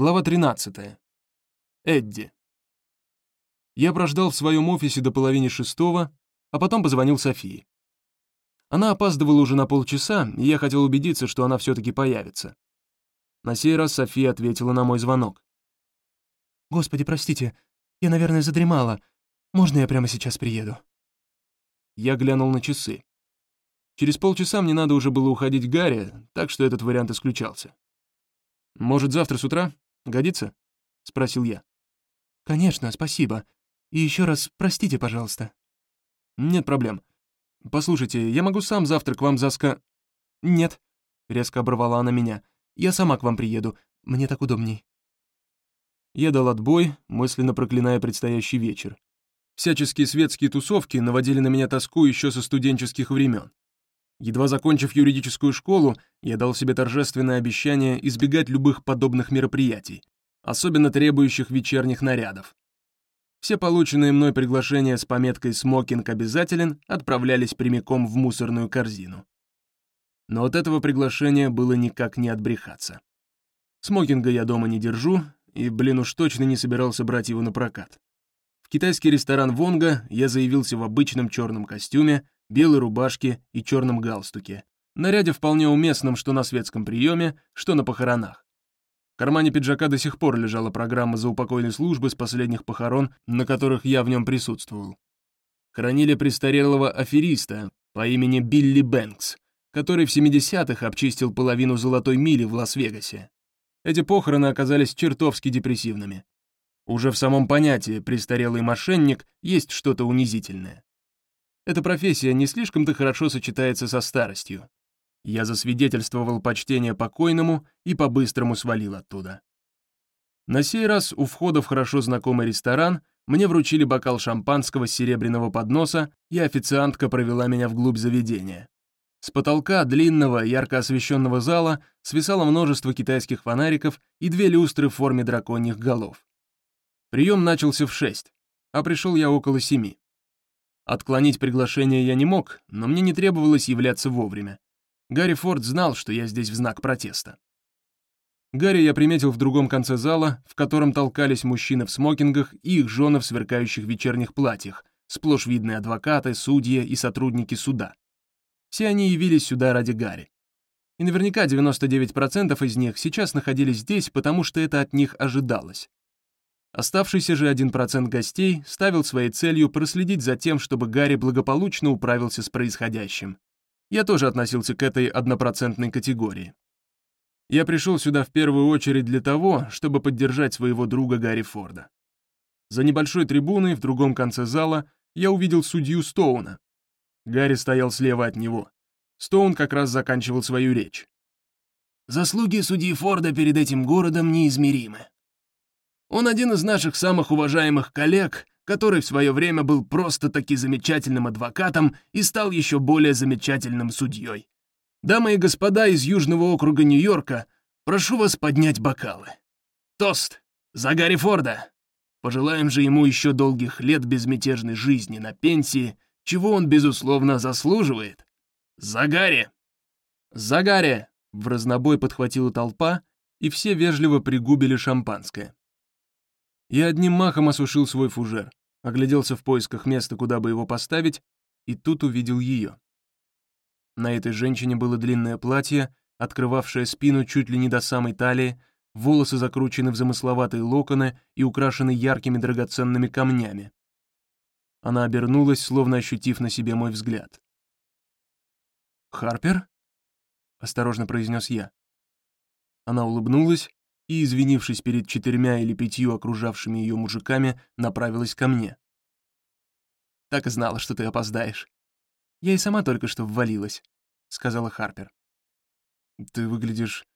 Глава 13. Эдди. Я прождал в своем офисе до половины шестого, а потом позвонил Софии. Она опаздывала уже на полчаса, и я хотел убедиться, что она все-таки появится. На сей раз София ответила на мой звонок. «Господи, простите, я, наверное, задремала. Можно я прямо сейчас приеду?» Я глянул на часы. Через полчаса мне надо уже было уходить к Гарри, так что этот вариант исключался. «Может, завтра с утра? Годится?» — спросил я. «Конечно, спасибо. И еще раз простите, пожалуйста». «Нет проблем. Послушайте, я могу сам завтра к вам заска...» «Нет», — резко оборвала она меня. «Я сама к вам приеду. Мне так удобней». Я дал отбой, мысленно проклиная предстоящий вечер. Всяческие светские тусовки наводили на меня тоску еще со студенческих времен. Едва закончив юридическую школу, я дал себе торжественное обещание избегать любых подобных мероприятий, особенно требующих вечерних нарядов. Все полученные мной приглашения с пометкой «Смокинг обязателен» отправлялись прямиком в мусорную корзину. Но от этого приглашения было никак не отбрехаться. Смокинга я дома не держу, и, блин, уж точно не собирался брать его на прокат. В китайский ресторан «Вонга» я заявился в обычном черном костюме, белой рубашке и черном галстуке, наряде вполне уместном что на светском приеме, что на похоронах кармане пиджака до сих пор лежала программа заупокойной службы с последних похорон, на которых я в нем присутствовал. Хранили престарелого афериста по имени Билли Бэнкс, который в 70-х обчистил половину золотой мили в Лас-Вегасе. Эти похороны оказались чертовски депрессивными. Уже в самом понятии «престарелый мошенник» есть что-то унизительное. Эта профессия не слишком-то хорошо сочетается со старостью. Я засвидетельствовал почтение покойному и по-быстрому свалил оттуда. На сей раз у входа в хорошо знакомый ресторан мне вручили бокал шампанского с серебряного подноса, и официантка провела меня вглубь заведения. С потолка длинного, ярко освещенного зала свисало множество китайских фонариков и две люстры в форме драконьих голов. Прием начался в шесть, а пришел я около семи. Отклонить приглашение я не мог, но мне не требовалось являться вовремя. Гарри Форд знал, что я здесь в знак протеста. Гарри я приметил в другом конце зала, в котором толкались мужчины в смокингах и их жены в сверкающих вечерних платьях, сплошь видные адвокаты, судьи и сотрудники суда. Все они явились сюда ради Гарри. И наверняка 99% из них сейчас находились здесь, потому что это от них ожидалось. Оставшийся же 1% гостей ставил своей целью проследить за тем, чтобы Гарри благополучно управился с происходящим. Я тоже относился к этой однопроцентной категории. Я пришел сюда в первую очередь для того, чтобы поддержать своего друга Гарри Форда. За небольшой трибуной в другом конце зала я увидел судью Стоуна. Гарри стоял слева от него. Стоун как раз заканчивал свою речь. «Заслуги судьи Форда перед этим городом неизмеримы. Он один из наших самых уважаемых коллег, который в свое время был просто-таки замечательным адвокатом и стал еще более замечательным судьей. Дамы и господа из Южного округа Нью-Йорка, прошу вас поднять бокалы. Тост за Гарри Форда. Пожелаем же ему еще долгих лет безмятежной жизни на пенсии, чего он, безусловно, заслуживает. За Гарри! За Гарри! В разнобой подхватила толпа, и все вежливо пригубили шампанское. Я одним махом осушил свой фужер огляделся в поисках места, куда бы его поставить, и тут увидел ее. На этой женщине было длинное платье, открывавшее спину чуть ли не до самой талии, волосы закручены в замысловатые локоны и украшены яркими драгоценными камнями. Она обернулась, словно ощутив на себе мой взгляд. «Харпер?» — осторожно произнес я. Она улыбнулась, и, извинившись перед четырьмя или пятью окружавшими ее мужиками, направилась ко мне. «Так и знала, что ты опоздаешь. Я и сама только что ввалилась», — сказала Харпер. «Ты выглядишь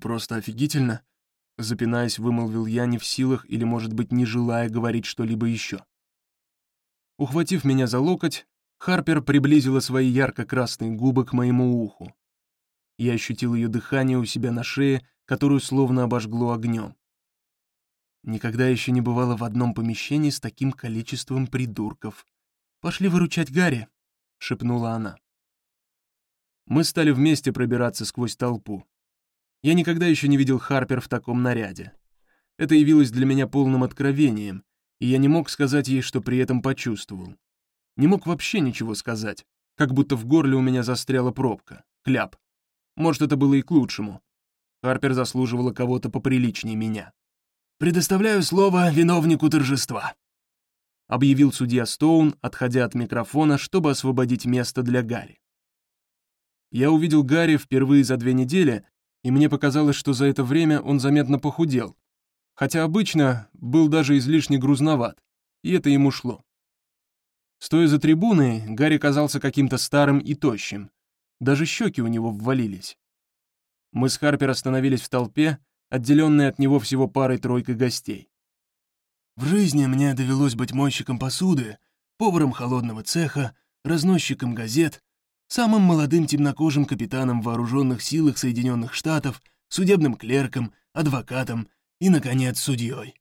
просто офигительно», — запинаясь, вымолвил я не в силах или, может быть, не желая говорить что-либо еще. Ухватив меня за локоть, Харпер приблизила свои ярко-красные губы к моему уху. Я ощутил ее дыхание у себя на шее которую словно обожгло огнем. Никогда еще не бывало в одном помещении с таким количеством придурков. «Пошли выручать Гарри», — шепнула она. Мы стали вместе пробираться сквозь толпу. Я никогда еще не видел Харпер в таком наряде. это явилось для меня полным откровением, и я не мог сказать ей, что при этом почувствовал. Не мог вообще ничего сказать, как будто в горле у меня застряла пробка, кляп. Может, это было и к лучшему. Харпер заслуживала кого-то поприличнее меня. «Предоставляю слово виновнику торжества», — объявил судья Стоун, отходя от микрофона, чтобы освободить место для Гарри. Я увидел Гарри впервые за две недели, и мне показалось, что за это время он заметно похудел, хотя обычно был даже излишне грузноват, и это ему шло. Стоя за трибуной, Гарри казался каким-то старым и тощим. Даже щеки у него ввалились. Мы с Харпер остановились в толпе, отделенной от него всего парой-тройкой гостей. В жизни мне довелось быть мойщиком посуды, поваром холодного цеха, разносчиком газет, самым молодым темнокожим капитаном в вооруженных силах Соединенных Штатов, судебным клерком, адвокатом и, наконец, судьей.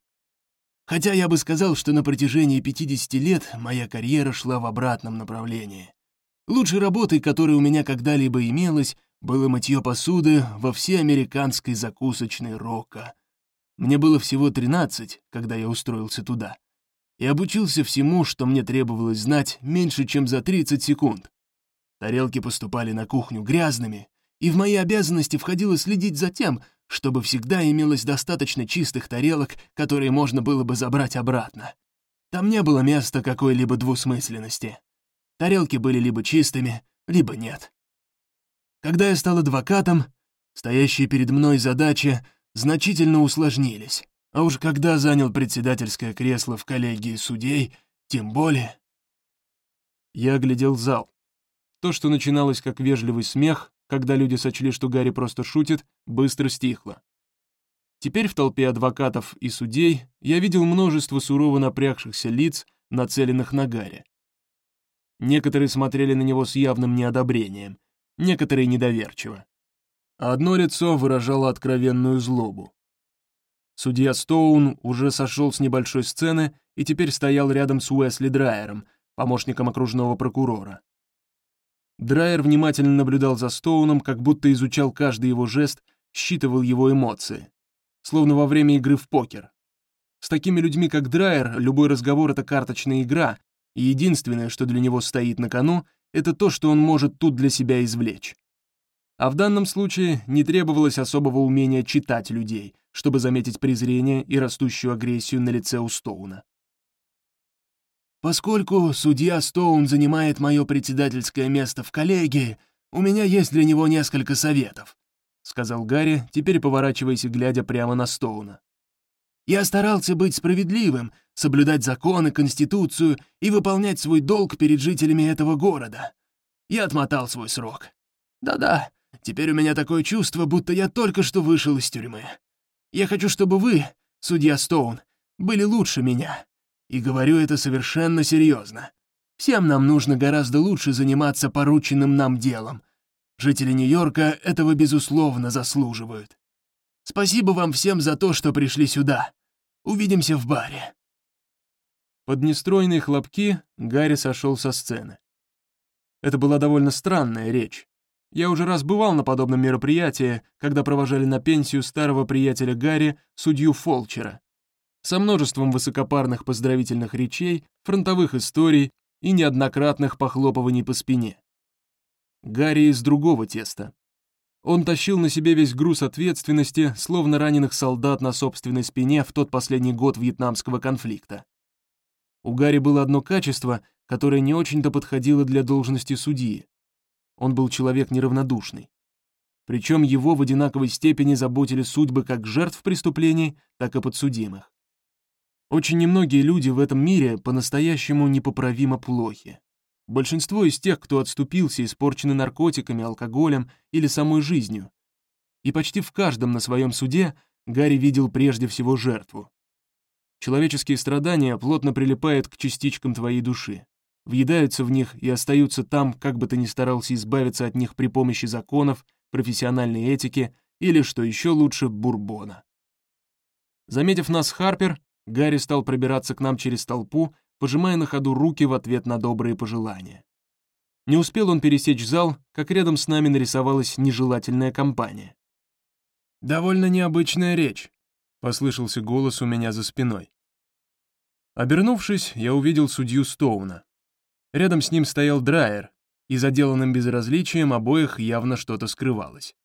Хотя я бы сказал, что на протяжении 50 лет моя карьера шла в обратном направлении. Лучшей работой, которая у меня когда-либо имелась, было мытье посуды во всеамериканской закусочной Рока. Мне было всего 13, когда я устроился туда. И обучился всему, что мне требовалось знать меньше, чем за 30 секунд. Тарелки поступали на кухню грязными, и в мои обязанности входило следить за тем, чтобы всегда имелось достаточно чистых тарелок, которые можно было бы забрать обратно. Там не было места какой-либо двусмысленности. Тарелки были либо чистыми, либо нет. Когда я стал адвокатом, стоящие перед мной задачи значительно усложнились. А уж когда занял председательское кресло в коллегии судей, тем более... Я оглядел зал. То, что начиналось как вежливый смех, когда люди сочли, что Гарри просто шутит, быстро стихло. Теперь в толпе адвокатов и судей я видел множество сурово напрягшихся лиц, нацеленных на Гарри. Некоторые смотрели на него с явным неодобрением, некоторые недоверчиво. А одно лицо выражало откровенную злобу. Судья Стоун уже сошел с небольшой сцены и теперь стоял рядом с Уэсли Драйером, помощником окружного прокурора. Драйер внимательно наблюдал за Стоуном, как будто изучал каждый его жест, считывал его эмоции. Словно во время игры в покер. С такими людьми, как Драйер, любой разговор — это карточная игра, и единственное, что для него стоит на кону, это то, что он может тут для себя извлечь. А в данном случае не требовалось особого умения читать людей, чтобы заметить презрение и растущую агрессию на лице у Стоуна. Поскольку судья Стоун занимает мое председательское место в коллегии, у меня есть для него несколько советов», — сказал Гарри, теперь поворачиваясь и глядя прямо на Стоуна. «Я старался быть справедливым, соблюдать законы, конституцию и выполнять свой долг перед жителями этого города. Я отмотал свой срок. Да-да, теперь у меня такое чувство, будто я только что вышел из тюрьмы. Я хочу, чтобы вы, судья Стоун, были лучше меня. И говорю это совершенно серьезно. Всем нам нужно гораздо лучше заниматься порученным нам делом. Жители Нью-Йорка этого, безусловно, заслуживают. Спасибо вам всем за то, что пришли сюда. Увидимся в баре». Под нестройные хлопки Гарри сошел со сцены. Это была довольно странная речь. Я уже раз бывал на подобном мероприятии, когда провожали на пенсию старого приятеля Гарри, судью Фолчера со множеством высокопарных поздравительных речей, фронтовых историй и неоднократных похлопываний по спине. Гарри из другого теста. Он тащил на себе весь груз ответственности, словно раненых солдат на собственной спине в тот последний год вьетнамского конфликта. У Гарри было одно качество, которое не очень-то подходило для должности судьи. Он был человек неравнодушный. Причем его в одинаковой степени заботили судьбы как жертв преступлений, так и подсудимых. Очень немногие люди в этом мире по-настоящему непоправимо плохи. Большинство из тех, кто отступился, испорчены наркотиками, алкоголем или самой жизнью. И почти в каждом на своем суде Гарри видел прежде всего жертву. Человеческие страдания плотно прилипают к частичкам твоей души, въедаются в них и остаются там, как бы ты ни старался избавиться от них при помощи законов, профессиональной этики или, что еще лучше, бурбона. Заметив нас Харпер, Гарри стал пробираться к нам через толпу, пожимая на ходу руки в ответ на добрые пожелания. Не успел он пересечь зал, как рядом с нами нарисовалась нежелательная компания. «Довольно необычная речь», — Послышался голос у меня за спиной. Обернувшись, я увидел судью Стоуна. Рядом с ним стоял Драйер, и за деланным безразличием обоих явно что-то скрывалось.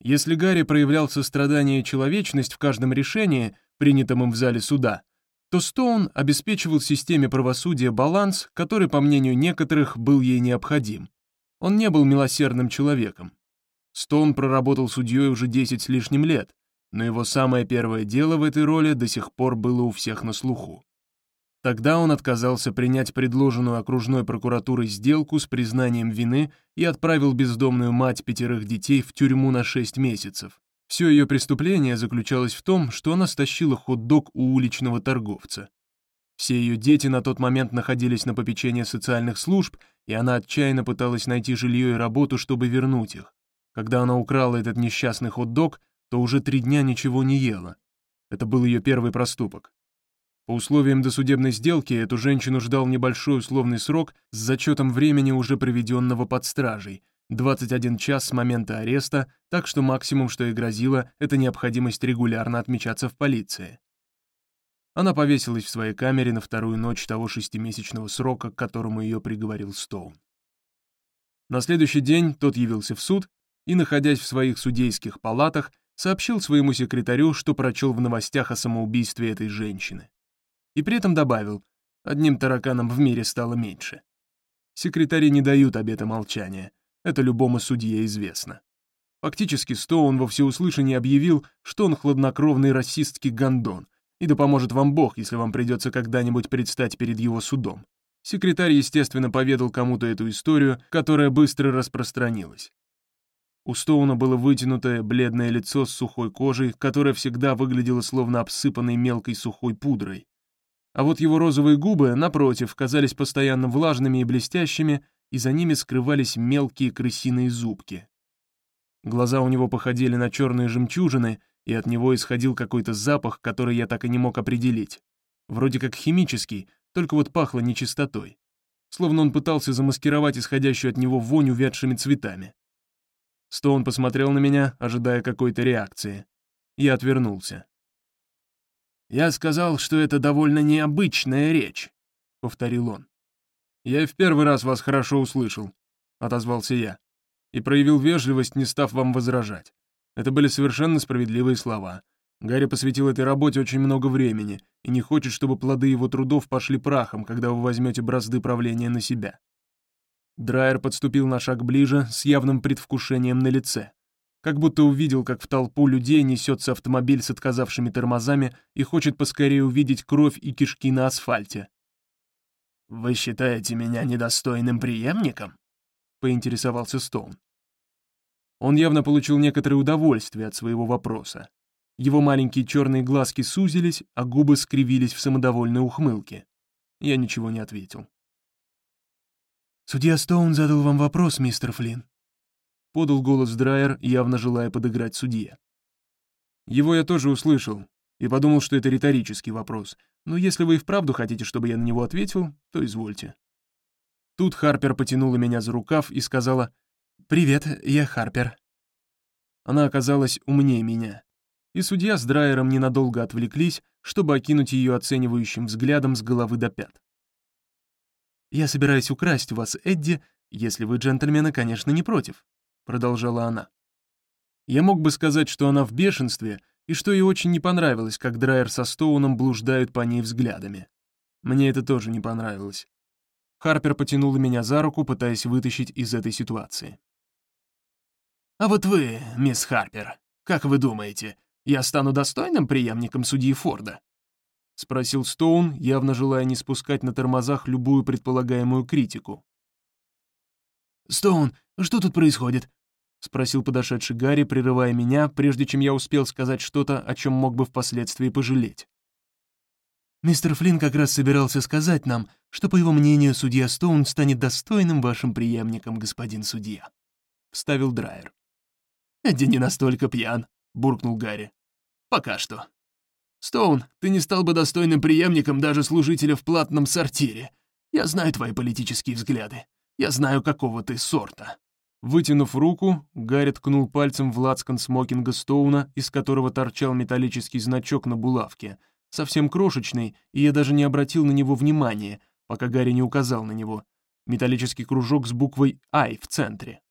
Если Гарри проявлял сострадание и человечность в каждом решении, принятом им в зале суда, то Стоун обеспечивал системе правосудия баланс, который, по мнению некоторых, был ей необходим. Он не был милосердным человеком. Стоун проработал судьей уже 10 с лишним лет, но его самое первое дело в этой роли до сих пор было у всех на слуху. Тогда он отказался принять предложенную окружной прокуратурой сделку с признанием вины и отправил бездомную мать пятерых детей в тюрьму на 6 месяцев. Все ее преступление заключалось в том, что она стащила хот-дог у уличного торговца. Все ее дети на тот момент находились на попечении социальных служб, и она отчаянно пыталась найти жилье и работу, чтобы вернуть их. Когда она украла этот несчастный хот-дог, то уже три дня ничего не ела. Это был ее первый проступок. По условиям досудебной сделки эту женщину ждал небольшой условный срок с зачетом времени, уже проведенного под стражей, 21 час с момента ареста, так что максимум, что и грозило, это необходимость регулярно отмечаться в полиции. Она повесилась в своей камере на вторую ночь того шестимесячного срока, к которому ее приговорил Стоун. На следующий день тот явился в суд и, находясь в своих судейских палатах, сообщил своему секретарю, что прочел в новостях о самоубийстве этой женщины и при этом добавил, одним тараканом в мире стало меньше. Секретари не дают обета молчания, это любому судье известно. Фактически Стоун во всеуслышание объявил, что он хладнокровный расистский гондон, и да поможет вам Бог, если вам придется когда-нибудь предстать перед его судом. Секретарь, естественно, поведал кому-то эту историю, которая быстро распространилась. У Стоуна было вытянутое, бледное лицо с сухой кожей, которое всегда выглядело словно обсыпанной мелкой сухой пудрой. А вот его розовые губы, напротив, казались постоянно влажными и блестящими, и за ними скрывались мелкие крысиные зубки. Глаза у него походили на черные жемчужины, и от него исходил какой-то запах, который я так и не мог определить. Вроде как химический, только вот пахло нечистотой. Словно он пытался замаскировать исходящую от него вонь увядшими цветами. Стоун посмотрел на меня, ожидая какой-то реакции. Я отвернулся. «Я сказал, что это довольно необычная речь», — повторил он. «Я в первый раз вас хорошо услышал», — отозвался я, и проявил вежливость, не став вам возражать. Это были совершенно справедливые слова. Гарри посвятил этой работе очень много времени и не хочет, чтобы плоды его трудов пошли прахом, когда вы возьмете бразды правления на себя. Драйер подступил на шаг ближе с явным предвкушением на лице как будто увидел, как в толпу людей несется автомобиль с отказавшими тормозами и хочет поскорее увидеть кровь и кишки на асфальте. «Вы считаете меня недостойным преемником?» — поинтересовался Стоун. Он явно получил некоторое удовольствие от своего вопроса. Его маленькие черные глазки сузились, а губы скривились в самодовольной ухмылке. Я ничего не ответил. «Судья Стоун задал вам вопрос, мистер Флинн подал голос Драйер, явно желая подыграть судье. Его я тоже услышал и подумал, что это риторический вопрос, но если вы и вправду хотите, чтобы я на него ответил, то извольте. Тут Харпер потянула меня за рукав и сказала «Привет, я Харпер». Она оказалась умнее меня, и судья с Драйером ненадолго отвлеклись, чтобы окинуть ее оценивающим взглядом с головы до пят. «Я собираюсь украсть у вас Эдди, если вы, джентльмены, конечно, не против», — продолжала она. Я мог бы сказать, что она в бешенстве, и что ей очень не понравилось, как Драйер со Стоуном блуждают по ней взглядами. Мне это тоже не понравилось. Харпер потянула меня за руку, пытаясь вытащить из этой ситуации. «А вот вы, мисс Харпер, как вы думаете, я стану достойным преемником судьи Форда?» — спросил Стоун, явно желая не спускать на тормозах любую предполагаемую критику. «Стоун, что тут происходит?» — спросил подошедший Гарри, прерывая меня, прежде чем я успел сказать что-то, о чем мог бы впоследствии пожалеть. «Мистер Флинн как раз собирался сказать нам, что, по его мнению, судья Стоун станет достойным вашим преемником, господин судья», — вставил Драйер. «Эдди не настолько пьян», — буркнул Гарри. «Пока что. Стоун, ты не стал бы достойным преемником даже служителя в платном сортире. Я знаю твои политические взгляды. Я знаю, какого ты сорта. Вытянув руку, Гарри ткнул пальцем в лацкан смокинга Стоуна, из которого торчал металлический значок на булавке, совсем крошечный, и я даже не обратил на него внимания, пока Гарри не указал на него. Металлический кружок с буквой «I» в центре.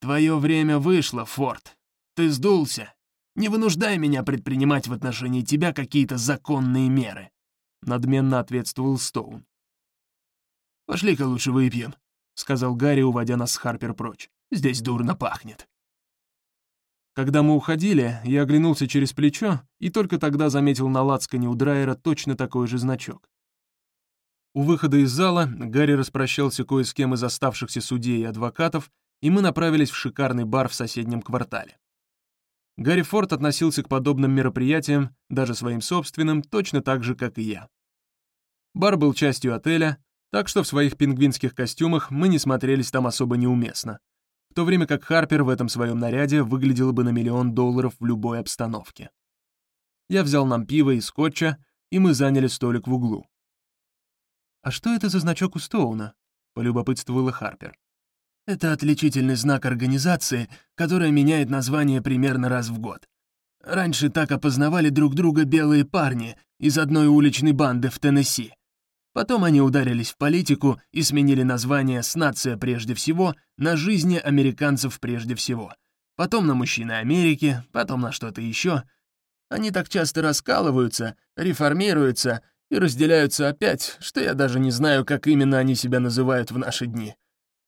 «Твое время вышло, Форд. Ты сдулся. Не вынуждай меня предпринимать в отношении тебя какие-то законные меры», — надменно ответствовал Стоун. «Пошли-ка лучше выпьем», — сказал Гарри, уводя нас с Харпер прочь. «Здесь дурно пахнет». Когда мы уходили, я оглянулся через плечо и только тогда заметил на лацкане у Драйера точно такой же значок. У выхода из зала Гарри распрощался кое с кем из оставшихся судей и адвокатов, и мы направились в шикарный бар в соседнем квартале. Гарри Форд относился к подобным мероприятиям, даже своим собственным, точно так же, как и я. Бар был частью отеля, так что в своих пингвинских костюмах мы не смотрелись там особо неуместно, в то время как Харпер в этом своем наряде выглядела бы на миллион долларов в любой обстановке. Я взял нам пиво и скотча, и мы заняли столик в углу. «А что это за значок у Стоуна?» — полюбопытствовала Харпер. «Это отличительный знак организации, которая меняет название примерно раз в год. Раньше так опознавали друг друга белые парни из одной уличной банды в Теннесси. Потом они ударились в политику и сменили название с «нация прежде всего» на «жизни американцев прежде всего». Потом на «мужчины Америки», потом на что-то еще. Они так часто раскалываются, реформируются и разделяются опять, что я даже не знаю, как именно они себя называют в наши дни.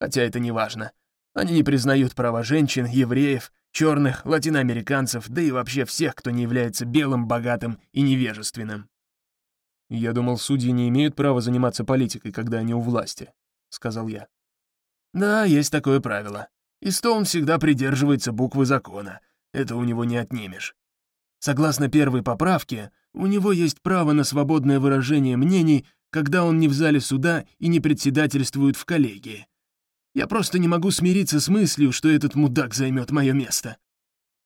Хотя это не важно. Они не признают права женщин, евреев, черных, латиноамериканцев, да и вообще всех, кто не является белым, богатым и невежественным. «Я думал, судьи не имеют права заниматься политикой, когда они у власти», — сказал я. «Да, есть такое правило. И Стоун всегда придерживается буквы закона. Это у него не отнимешь. Согласно первой поправке, у него есть право на свободное выражение мнений, когда он не в зале суда и не председательствует в коллегии. Я просто не могу смириться с мыслью, что этот мудак займет мое место.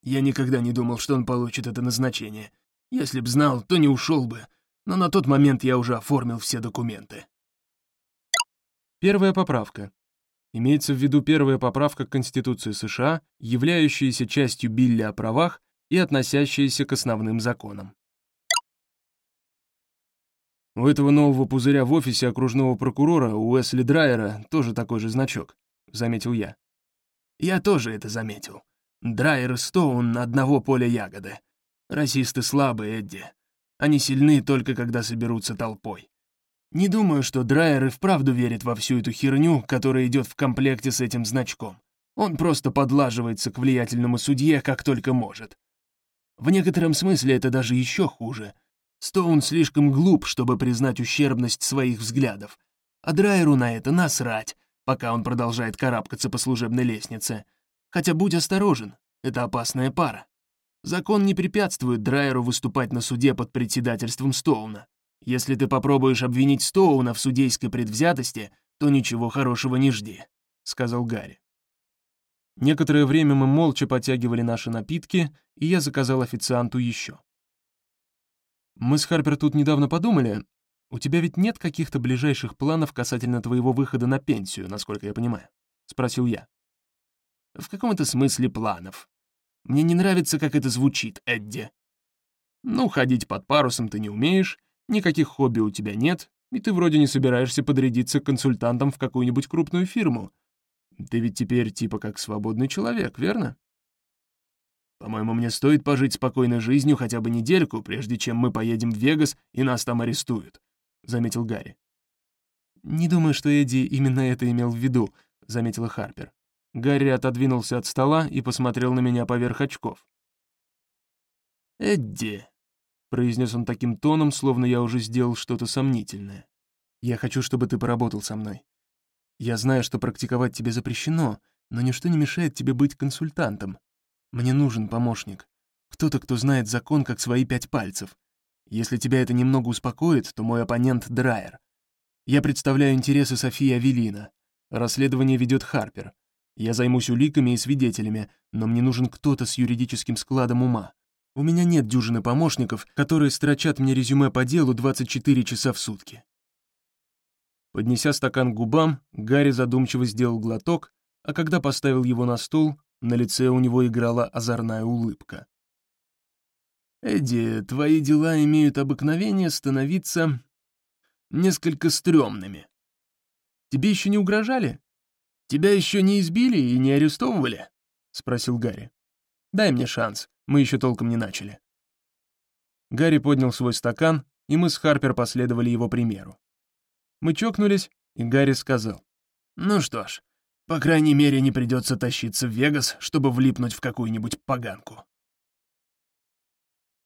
Я никогда не думал, что он получит это назначение. Если б знал, то не ушел бы, но на тот момент я уже оформил все документы. Первая поправка. Имеется в виду первая поправка к Конституции США, являющаяся частью Билли о правах и относящаяся к основным законам. У этого нового пузыря в офисе окружного прокурора, у Уэсли Драйера, тоже такой же значок, заметил я. Я тоже это заметил. Драйер Стоун одного поля ягоды. Расисты слабые, Эдди. Они сильны только когда соберутся толпой. Не думаю, что Драйер и вправду верит во всю эту херню, которая идет в комплекте с этим значком. Он просто подлаживается к влиятельному судье, как только может. В некотором смысле это даже еще хуже. Стоун слишком глуп, чтобы признать ущербность своих взглядов. А Драйеру на это насрать, пока он продолжает карабкаться по служебной лестнице. Хотя будь осторожен, это опасная пара. Закон не препятствует Драйеру выступать на суде под председательством Стоуна. Если ты попробуешь обвинить Стоуна в судейской предвзятости, то ничего хорошего не жди», — сказал Гарри. Некоторое время мы молча потягивали наши напитки, и я заказал официанту еще. «Мы с Харпер тут недавно подумали. У тебя ведь нет каких-то ближайших планов касательно твоего выхода на пенсию, насколько я понимаю?» — спросил я. «В каком-то смысле планов. Мне не нравится, как это звучит, Эдди. Ну, ходить под парусом ты не умеешь, никаких хобби у тебя нет, и ты вроде не собираешься подрядиться консультантом в какую-нибудь крупную фирму. Ты ведь теперь типа как свободный человек, верно? По-моему, мне стоит пожить спокойной жизнью хотя бы недельку, прежде чем мы поедем в Вегас и нас там арестуют», — заметил Гарри. «Не думаю, что Эдди именно это имел в виду», — заметила Харпер. Гарри отодвинулся от стола и посмотрел на меня поверх очков. «Эдди», — произнес он таким тоном, словно я уже сделал что-то сомнительное. «Я хочу, чтобы ты поработал со мной. Я знаю, что практиковать тебе запрещено, но ничто не мешает тебе быть консультантом. Мне нужен помощник. Кто-то, кто знает закон как свои пять пальцев. Если тебя это немного успокоит, то мой оппонент — Драйер. Я представляю интересы Софии Авелина. Расследование ведет Харпер. Я займусь уликами и свидетелями, но мне нужен кто-то с юридическим складом ума. У меня нет дюжины помощников, которые строчат мне резюме по делу 24 часа в сутки. Поднеся стакан к губам, Гарри задумчиво сделал глоток, а когда поставил его на стол, на лице у него играла озорная улыбка. «Эдди, твои дела имеют обыкновение становиться несколько стрёмными. Тебе еще не угрожали? Тебя еще не избили и не арестовывали?» — спросил Гарри. «Дай мне шанс, мы еще толком не начали». Гарри поднял свой стакан, и мы с Харпер последовали его примеру. Мы чокнулись, и Гарри сказал. «Ну что ж, по крайней мере, не придется тащиться в Вегас, чтобы влипнуть в какую-нибудь поганку».